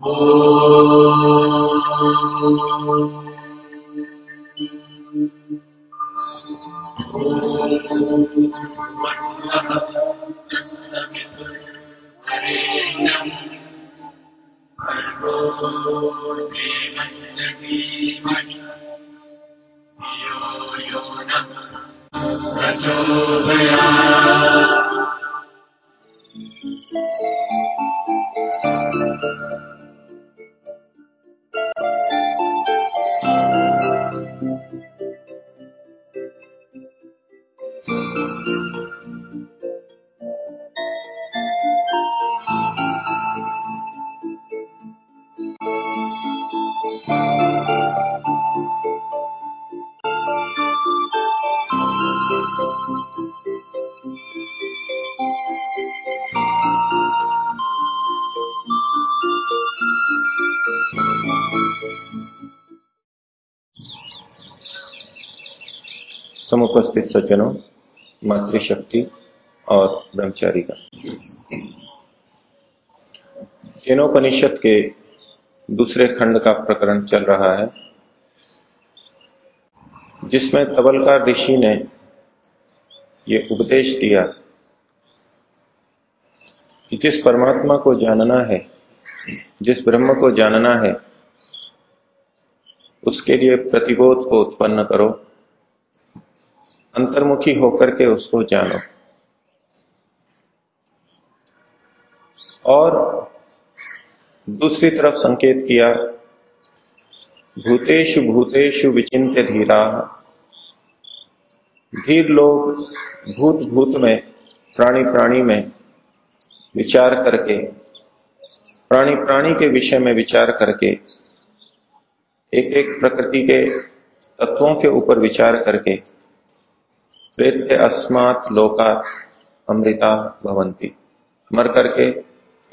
Oh Thank you. समुपस्थित सज्जनों, मातृशक्ति और ब्रह्मचारी का। केनोपनिषद के दूसरे खंड का प्रकरण चल रहा है, जिसमें तबलकार ऋषि ने ये उपदेश दिया, कि जिस परमात्मा को जानना है, जिस ब्रह्म को जानना है, उसके लिए प्रतिबोध को उत्पन्न करो। अंतर्मुखी होकर के उसको जानो। और दूसरी तरफ़ संकेत किया, भूतेषु भूतेषु विचिंत्य धीरा। धीर लोग भूत भूत में प्राणी प्राणी में विचार करके प्राणी प्राणी के विषय में विचार करके एक एक प्रकृति के तत्वों के ऊपर विचार करके प्रेत्य अस्मात लोका अमृता भवंती मर करके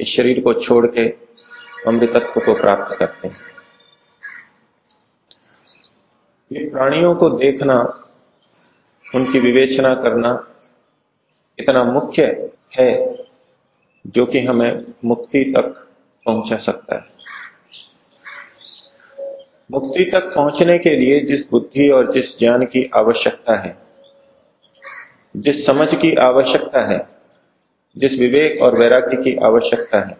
इस शरीर को छोड़ के अमृतत्व को प्राप्त करते हैं। ये प्राणियों को देखना, उनकी विवेचना करना इतना मुख्य है जो कि हमें मुक्ति तक पहुँचा सकता है। मुक्ति तक पहुँचने के लिए जिस बुद्धि और जिस ज्ञान की आवश्यकता है जिस समझ की आवश्यकता है, जिस विवेक और वैराग्य की आवश्यकता है,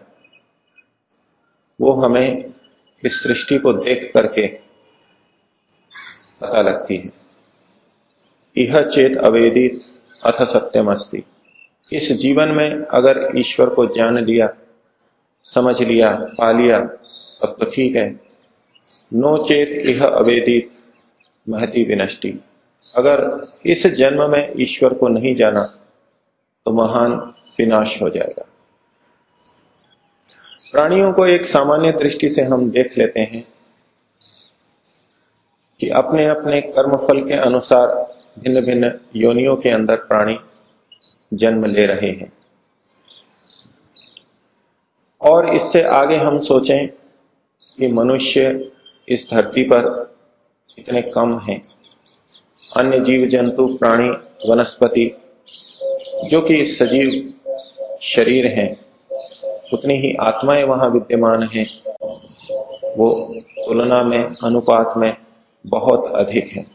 वो हमें इस सृष्टि को देख करके पता लगती है। यह चेत अवेदित अथ सत्यम अस्ति इस जीवन में अगर ईश्वर को जान लिया, समझ लिया, पा लिया, तब तो ठीक है। नो चेत यह अवेदित महती विनष्टि। अगर इस जन्म में ईश्वर को नहीं जाना तो महान विनाश हो जाएगा। प्राणियों को एक सामान्य दृष्टि से हम देख लेते हैं कि अपने अपने कर्मफल के अनुसार भिन्न भिन्न योनियों के अंदर प्राणी जन्म ले रहे हैं। और इससे आगे हम सोचें कि मनुष्य इस धरती पर इतने कम हैं। अन्य जीव जंतु, प्राणी, वनस्पति, जो कि सजीव शरीर हैं, उतनी ही आत्माएँ वहाँ विद्यमान हैं। वो तुलना में, अनुपात में बहुत अधिक है।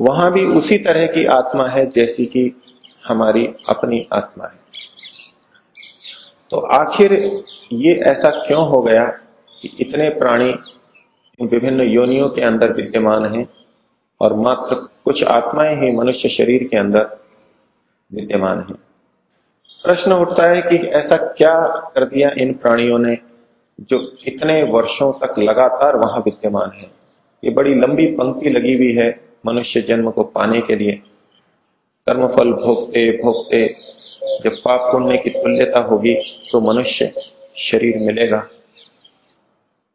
वहाँ भी उसी तरह की आत्मा है, जैसी कि हमारी अपनी आत्मा है। तो आखिर ये ऐसा क्यों हो गया कि इतने प्राणी विभिन्न योनियों के अंदर विद्यमान हैं? और मात्र कुछ आत्माएँ ही मनुष्य शरीर के अंदर विद्यमान है। प्रश्न उठता है कि ऐसा क्या कर दिया इन प्राणियों ने जो इतने वर्षों तक लगातार वहाँ विद्यमान है? ये बड़ी लंबी पंक्ति लगी हुई है मनुष्य जन्म को पाने के लिए। कर्मफल भोगते भोगते जब पाप पुण्य की तुल्यता होगी तो मनुष्य शरीर मिलेगा।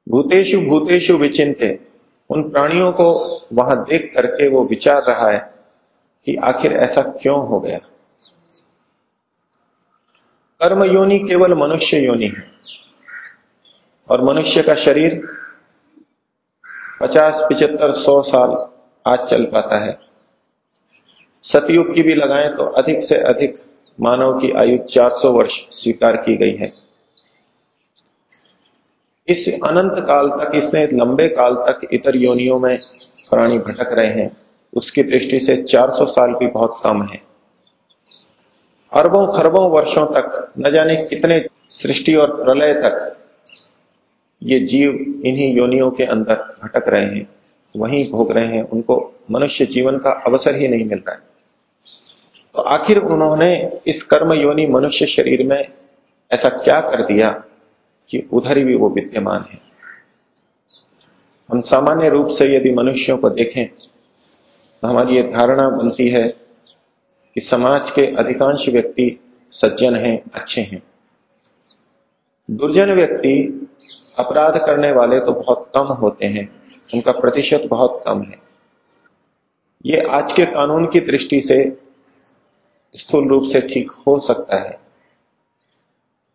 भूतेशु भूतेशु विचिंते उन प्राणियों को वहाँ देख करके वो विचार रहा है कि आखिर ऐसा क्यों हो गया? कर्म योनि केवल मनुष्य योनि है। और मनुष्य का शरीर पचास, पिचहत्तर, सौ साल आज चल पाता है। सतयुग की भी लगाएँ तो अधिक से अधिक मानव की आयु 400 वर्ष स्वीकार की गई है। इस अनंत काल तक, इसने लंबे काल तक इतर योनियों में प्राणी भटक रहे हैं। उसकी दृष्टि से 400 साल भी बहुत कम है। अरबों खरबों वर्षों तक, न जाने कितने सृष्टि और प्रलय तक, ये जीव इन्हीं योनियों के अंदर भटक रहे हैं। वहीं भोग रहे हैं। उनको मनुष्य जीवन का अवसर ही नहीं मिल रहा है। तो आखिर उन्होंने इस कर्म योनि मनुष्य शरीर में ऐसा क्या कर दिया कि उधर भी वो विद्यमान है? हम सामान्य रूप से यदि मनुष्यों को देखें तो हमारी ये धारणा बनती है कि समाज के अधिकांश व्यक्ति सज्जन हैं, अच्छे हैं। दुर्जन व्यक्ति अपराध करने वाले तो बहुत कम होते हैं, उनका प्रतिशत बहुत कम है। ये आज के कानून की दृष्टि से स्थूल रूप से ठीक हो सकता है।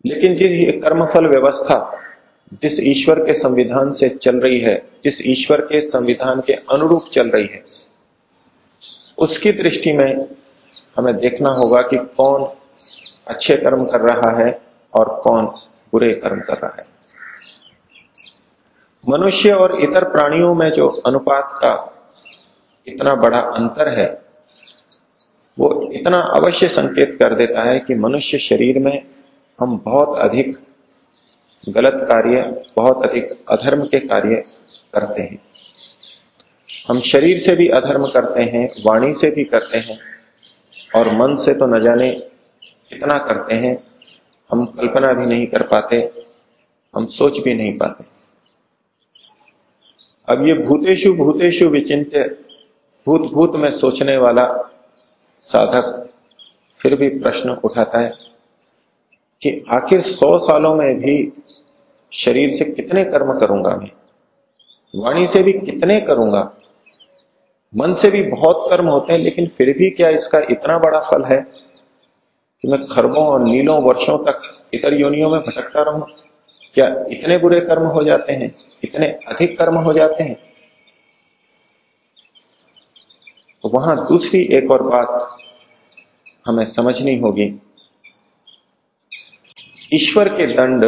लेकिन जिस कर्मफल व्यवस्था जिस ईश्वर के संविधान से चल रही है, जिस ईश्वर के संविधान के अनुरूप चल रही है, उसकी दृष्टि में हमें देखना होगा कि कौन अच्छे कर्म कर रहा है और कौन बुरे कर्म कर रहा है। मनुष्य और इतर प्राणियों में जो अनुपात का इतना बड़ा अंतर है, वो इतना अवश्य संकेत कर देता है कि मनुष्य शरीर में हम बहुत अधिक गलत कार्य, बहुत अधिक अधर्म के कार्य करते हैं। हम शरीर से भी अधर्म करते हैं, वाणी से भी करते हैं, और मन से तो न जाने कितना करते हैं, हम कल्पना भी नहीं कर पाते, हम सोच भी नहीं पाते। अब ये भूतेशु भूतेशु विचिंत्य भूत भूत में सोचने वाला साधक फिर भी प्रश्न उठाता है कि आखिर सौ सालों में भी शरीर से कितने कर्म करूँगा मैं? वाणी से भी कितने करूँगा? मन से भी बहुत कर्म होते हैं, लेकिन फिर भी क्या इसका इतना बड़ा फल है कि मैं खरबों और नीलों वर्षों तक इतर योनियों में भटकता रहूँ? क्या इतने बुरे कर्म हो जाते हैं? इतने अधिक कर्म हो जाते हैं? तो वहाँ दूसरी एक और बात हमें समझनी होगी। ईश्वर के दंड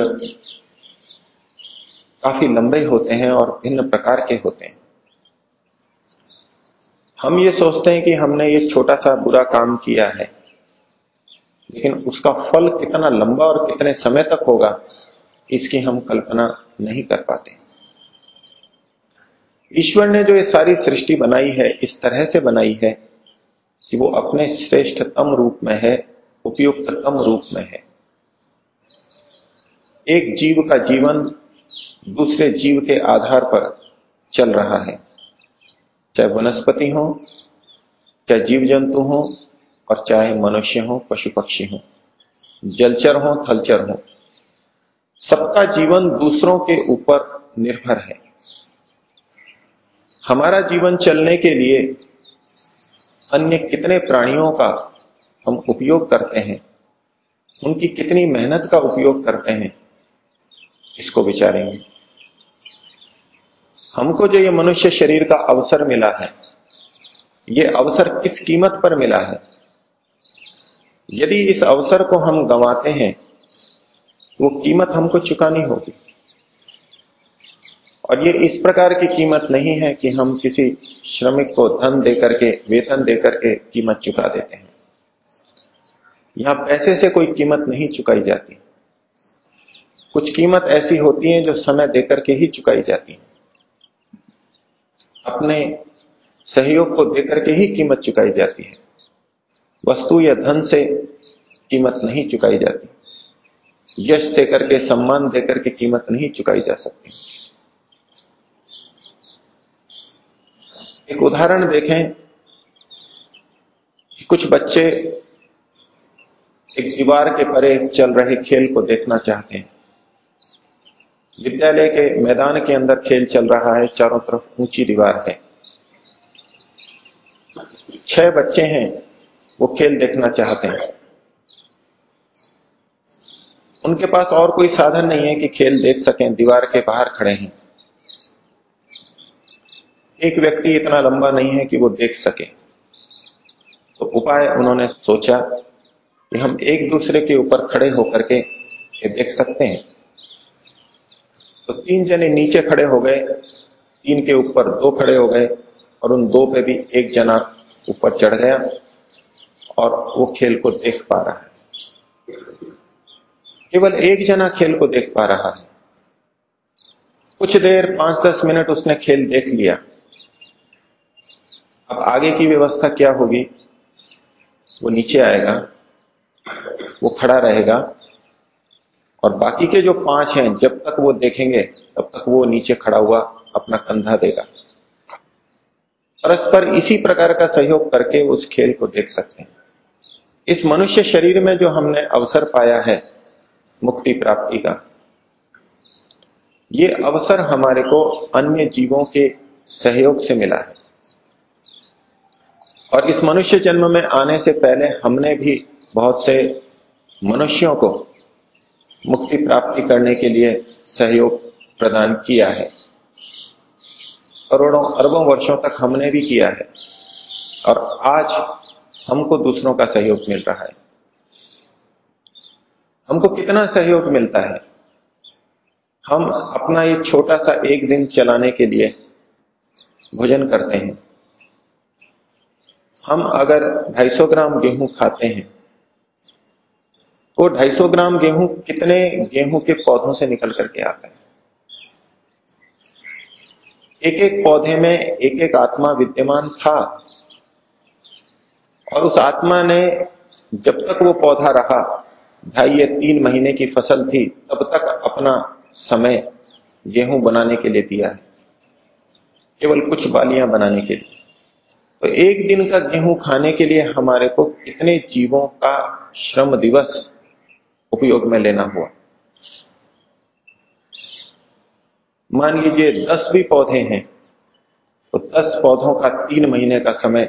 काफ़ी लंबे होते हैं और भिन्न प्रकार के होते हैं। हम ये सोचते हैं कि हमने ये छोटा सा बुरा काम किया है, लेकिन उसका फल कितना लंबा और कितने समय तक होगा, इसकी हम कल्पना नहीं कर पाते ईश्वर ने जो ये सारी सृष्टि बनाई है, इस तरह से बनाई है कि वो अपने श्रेष्ठतम रूप में है, उपयुक्ततम रूप में है। एक जीव का जीवन दूसरे जीव के आधार पर चल रहा है। चाहे वनस्पति हो, चाहे जीव जंतु हो, और चाहे मनुष्य हो पशु पक्षी हो, जलचर हो, थलचर हो, सबका जीवन दूसरों के ऊपर निर्भर है। हमारा जीवन चलने के लिए अन्य कितने प्राणियों का हम उपयोग करते हैं, उनकी कितनी मेहनत का उपयोग करते हैं, इसको विचारेंगे। हमको जो ये मनुष्य शरीर का अवसर मिला है, ये अवसर किस कीमत पर मिला है? यदि इस अवसर को हम गंवाते हैं, वो कीमत हमको चुकानी होगी। और ये इस प्रकार की कीमत नहीं है कि हम किसी श्रमिक को धन देकर के, वेतन देकर के कीमत चुका देते हैं। यहाँ पैसे से कोई कीमत नहीं चुकाई जाती। कुछ कीमत ऐसी होती है जो समय देकर के ही चुकाई जाती है। अपने सहयोग को देकर के ही कीमत चुकाई जाती है। वस्तु या धन से कीमत नहीं चुकाई जाती। यश देकर के, सम्मान देकर के कीमत नहीं चुकाई जा सकती। एक उदाहरण देखें कुछ बच्चे एक दीवार के परे चल रहे खेल को देखना चाहते हैं। विद्यालय के मैदान के अंदर खेल चल रहा है, चारों तरफ़ ऊँची दीवार है। छह बच्चे हैं, वो खेल देखना चाहते हैं। उनके पास और कोई साधन नहीं है कि खेल देख सकें, दीवार के बाहर खड़े हैं। एक व्यक्ति इतना लंबा नहीं है कि वो देख सके। तो उपाय उन्होंने सोचा कि हम एक दूसरे के ऊपर खड़े होकर के देख सकते हैं। तो तीन जने नीचे खड़े हो गए। तीन के ऊपर दो खड़े हो गए और उन दो पे भी एक जना ऊपर चढ़ गया और वो खेल को देख पा रहा है। केवल एक जना खेल को देख पा रहा है। कुछ देर पाँच दस मिनट उसने खेल देख लिया। अब आगे की व्यवस्था क्या होगी? वो नीचे आएगा, वो खड़ा रहेगा और बाकी के जो पाँच हैं, जब तक वो देखेंगे, तब तक वो नीचे खड़ा हुआ अपना कंधा देगा। परस्पर इसी प्रकार का सहयोग करके उस खेल को देख सकते हैं। इस मनुष्य शरीर में जो हमने अवसर पाया है, मुक्ति प्राप्ति का, ये अवसर हमारे को अन्य जीवों के सहयोग से मिला है। और इस मनुष्य जन्म में आने से पहले हमने भी बहुत से मनुष्यों को मुक्ति प्राप्ति करने के लिए सहयोग प्रदान किया है। करोड़ों, अरबों वर्षों तक हमने भी किया है और आज हमको दूसरों का सहयोग मिल रहा है। हमको कितना सहयोग मिलता है? हम अपना ये छोटा सा एक दिन चलाने के लिए भोजन करते हैं। हम अगर 250 ग्राम गेहूँ खाते हैं तो 250 ग्राम गेहूँ, कितने गेहूँ के पौधों से निकल करके आता है? एक एक पौधे में एक एक आत्मा विद्यमान था और उस आत्मा ने जब तक वो पौधा रहा, ढाई या तीन महीने की फ़सल थी, तब तक अपना समय गेहूँ बनाने के लिए दिया है। केवल कुछ बालियाँ बनाने के लिए। तो एक दिन का गेहूँ खाने के लिए हमारे को कितने जीवों का श्रम दिवस उपयोग में लेना हुआ। मान लीजिए दस भी पौधे हैं तो दस पौधों का तीन महीने का समय,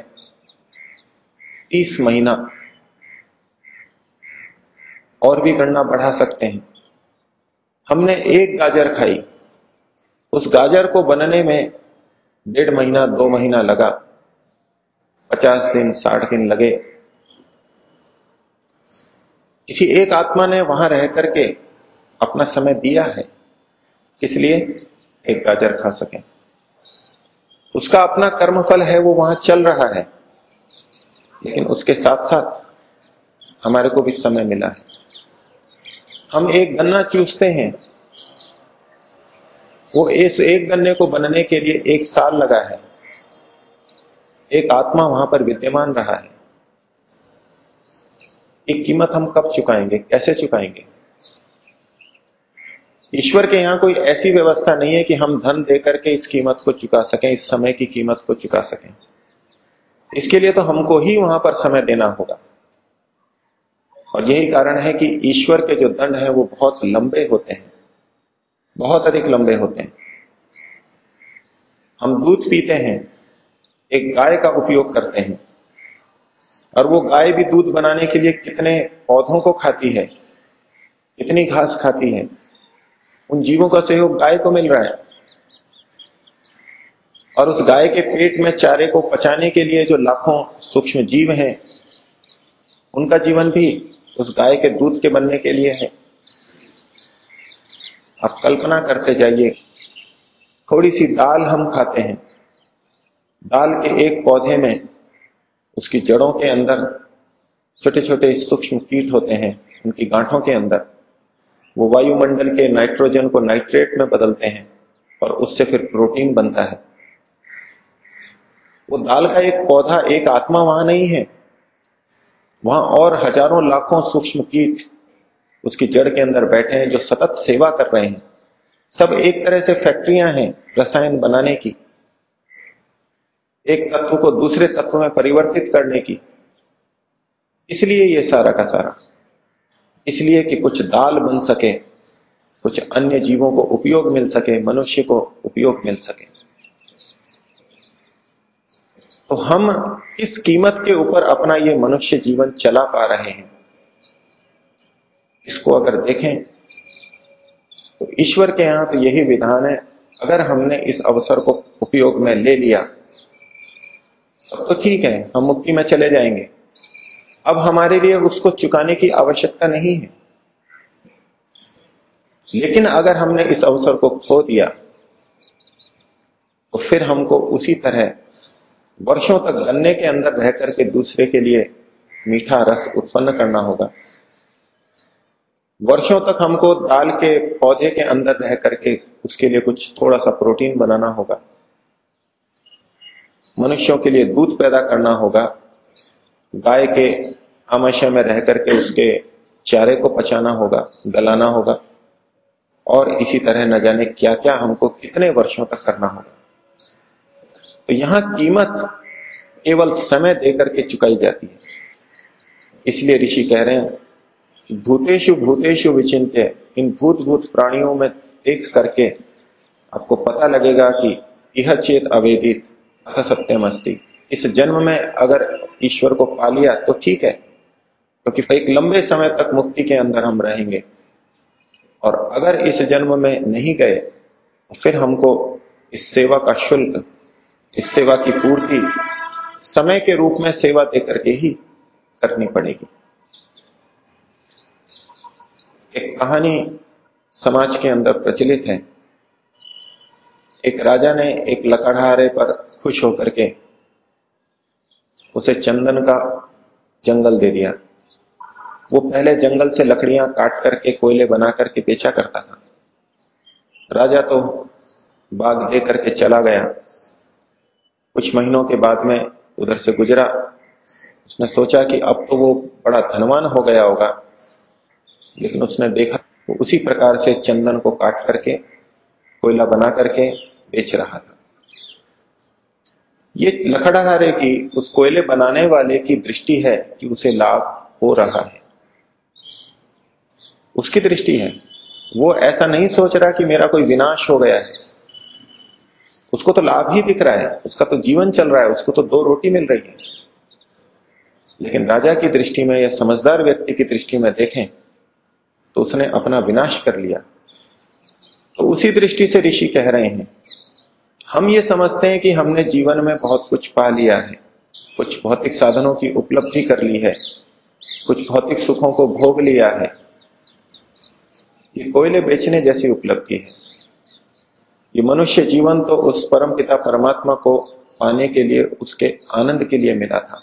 तीस महीना, और भी गणना बढ़ा सकते हैं। हमने एक गाजर खाई। उस गाजर को बनने में डेढ़ महीना, दो महीना लगा। पचास दिन, साठ दिन लगे। किसी एक आत्मा ने वहाँ रह करके अपना समय दिया है, किस लिए? एक गाजर खा सके। उसका अपना कर्मफल है, वो वहाँ चल रहा है। लेकिन उसके साथ साथ हमारे को भी समय मिला है। हम एक गन्ना चूसते हैं। वो इस एक गन्ने को बनने के लिए एक साल लगा है। एक आत्मा वहाँ पर विद्यमान रहा है। एक कीमत हम कब चुकाएँगे, कैसे चुकाएँगे? ईश्वर के यहाँ कोई ऐसी व्यवस्था नहीं है कि हम धन देकर के इस कीमत को चुका सकें, इस समय की कीमत को चुका सकें। इसके लिए तो हमको ही वहाँ पर समय देना होगा। और यही कारण है कि ईश्वर के जो दंड है वो बहुत लंबे होते हैं। बहुत अधिक लंबे होते हैं। हम दूध पीते हैं, एक गाय का उपयोग करते हैं। और वो गाय भी दूध बनाने के लिए कितने पौधों को खाती है, कितनी घास खाती है, उन जीवों का सहयोग गाय को मिल रहा है। और उस गाय के पेट में चारे को पचाने के लिए जो लाखों सूक्ष्म जीव हैं, उनका जीवन भी उस गाय के दूध के बनने के लिए है। आप कल्पना करते जाइए, थोड़ी सी दाल हम खाते हैं। दाल के एक पौधे में उसकी जड़ों के अंदर छोटे छोटे सूक्ष्म कीट होते हैं, उनकी गांठों के अंदर। वो वायुमंडल के नाइट्रोजन को नाइट्रेट में बदलते हैं और उससे फिर प्रोटीन बनता है। वो दाल का एक पौधा, एक आत्मा वहाँ नहीं है। वहाँ और हज़ारों लाखों सूक्ष्म कीट उसकी जड़ के अंदर बैठे हैं, जो सतत सेवा कर रहे हैं। सब एक तरह से फैक्ट्रियाँ हैं रसायन बनाने की। एक तत्व को दूसरे तत्व में परिवर्तित करने की। इसलिए ये सारा का सारा। इसलिए कि कुछ दाल बन सके, कुछ अन्य जीवों को उपयोग मिल सके, मनुष्य को उपयोग मिल सके। तो हम इस कीमत के ऊपर अपना ये मनुष्य जीवन चला पा रहे हैं। इसको अगर देखें तो ईश्वर के यहाँ तो यही विधान है, अगर हमने इस अवसर को उपयोग में ले लिया तो ठीक है, हम मुक्ति में चले जाएँगे। अब हमारे लिए उसको चुकाने की आवश्यकता नहीं है। लेकिन अगर हमने इस अवसर को खो दिया तो फिर हमको उसी तरह वर्षों तक गन्ने के अंदर रह करके दूसरे के लिए मीठा रस उत्पन्न करना होगा। वर्षों तक हमको दाल के पौधे के अंदर रह करके उसके लिए कुछ थोड़ा सा प्रोटीन बनाना होगा। मनुष्यों के लिए दूध पैदा करना होगा। गाय के आमाशय में रह करके उसके चारे को पचाना होगा, गलाना होगा। और इसी तरह न जाने क्या क्या हमको कितने वर्षों तक करना होगा। तो यहाँ कीमत केवल समय देकर के चुकाई जाती है। इसलिए ऋषि कह रहे हैं भूतेशु भूतेशु विचिंत्य इन भूत भूत प्राणियों में देख करके आपको पता लगेगा कि यह चेत अवेदित अथ सत्यम इस जन्म में अगर ईश्वर को पा लिया तो ठीक है, क्योंकि तो एक लंबे समय तक मुक्ति के अंदर हम रहेंगे। और अगर इस जन्म में नहीं गए तो फिर हमको इस सेवा का शुल्क, इस सेवा की पूर्ति समय के रूप में सेवा देकर के ही करनी पड़ेगी। एक कहानी समाज के अंदर प्रचलित है। एक राजा ने एक लकड़हारे पर खुश होकर के उसे चंदन का जंगल दे दिया। वो पहले जंगल से लकड़ियाँ काट करके कोयले बना करके बेचा करता था। राजा तो बाग दे करके चला गया। कुछ महीनों के बाद में उधर से गुजरा। उसने सोचा कि अब तो वो बड़ा धनवान हो गया होगा, लेकिन उसने देखा वो उसी प्रकार से चंदन को काट करके कोयला बना करके बेच रहा था। ये लकड़हारे की, उस कोयले बनाने वाले की दृष्टि है कि उसे लाभ हो रहा है। उसकी दृष्टि है। वो ऐसा नहीं सोच रहा कि मेरा कोई विनाश हो गया है। उसको तो लाभ ही दिख रहा है। उसका तो जीवन चल रहा है। उसको तो दो रोटी मिल रही है। लेकिन राजा की दृष्टि में या समझदार व्यक्ति की दृष्टि में देखें तो उसने अपना विनाश कर लिया। तो उसी दृष्टि से ऋषि कह रहे हैं, हम ये समझते हैं कि हमने जीवन में बहुत कुछ पा लिया है। कुछ भौतिक साधनों की उपलब्धि कर ली है। कुछ भौतिक सुखों को भोग लिया है। ये कोयले बेचने जैसी उपलब्धि है। ये मनुष्य जीवन तो उस परम पिता परमात्मा को पाने के लिए, उसके आनंद के लिए मिला था।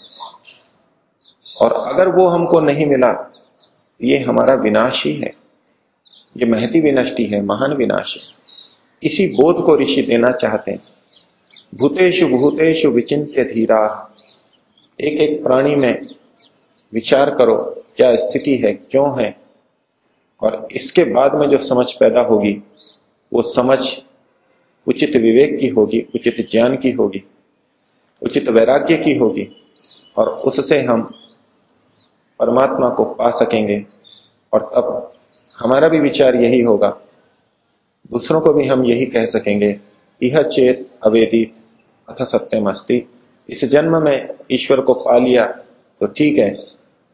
और अगर वो हमको नहीं मिला, ये हमारा विनाश ही है। ये महती विनष्टि है, महान विनाश है। इसी बोध को ऋषि देना चाहते हैं। भूतेषु भूतेषु विचिंत्य धीरा। एक एक प्राणी में विचार करो, क्या स्थिति है, क्यों है? और इसके बाद में जो समझ पैदा होगी, वो समझ उचित विवेक की होगी, उचित ज्ञान की होगी, उचित वैराग्य की होगी, और उससे हम परमात्मा को पा सकेंगे, और तब हमारा भी विचार यही होगा। दूसरों को भी हम यही कह सकेंगे यह चेत अवेदित अथ सत्यम अस्ति इस जन्म में ईश्वर को पा लिया तो ठीक है।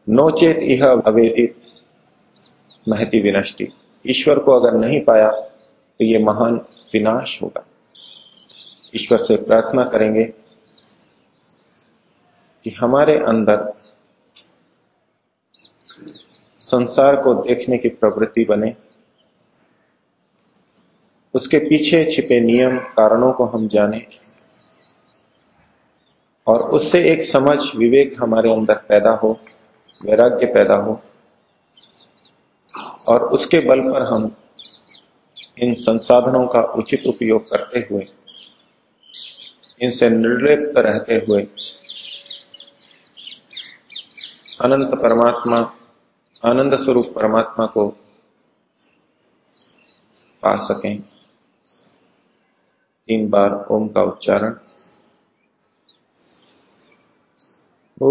नो चेत अवेदित, महती विनष्टि। ईश्वर को अगर नहीं पाया तो ये महान विनाश होगा। ईश्वर से प्रार्थना करेंगे कि हमारे अंदर संसार को देखने की प्रवृत्ति बने। उसके पीछे छिपे नियम, कारणों को हम जाने और उससे एक समझ, विवेक हमारे अंदर पैदा हो, वैराग्य पैदा हो और उसके बल पर हम इन संसाधनों का उचित उपयोग करते हुए, इनसे निर्लिप्त रहते हुए अनंत परमात्मा आनंद स्वरूप परमात्मा को पा सकें। तीन बार ओम का उच्चारण। ओ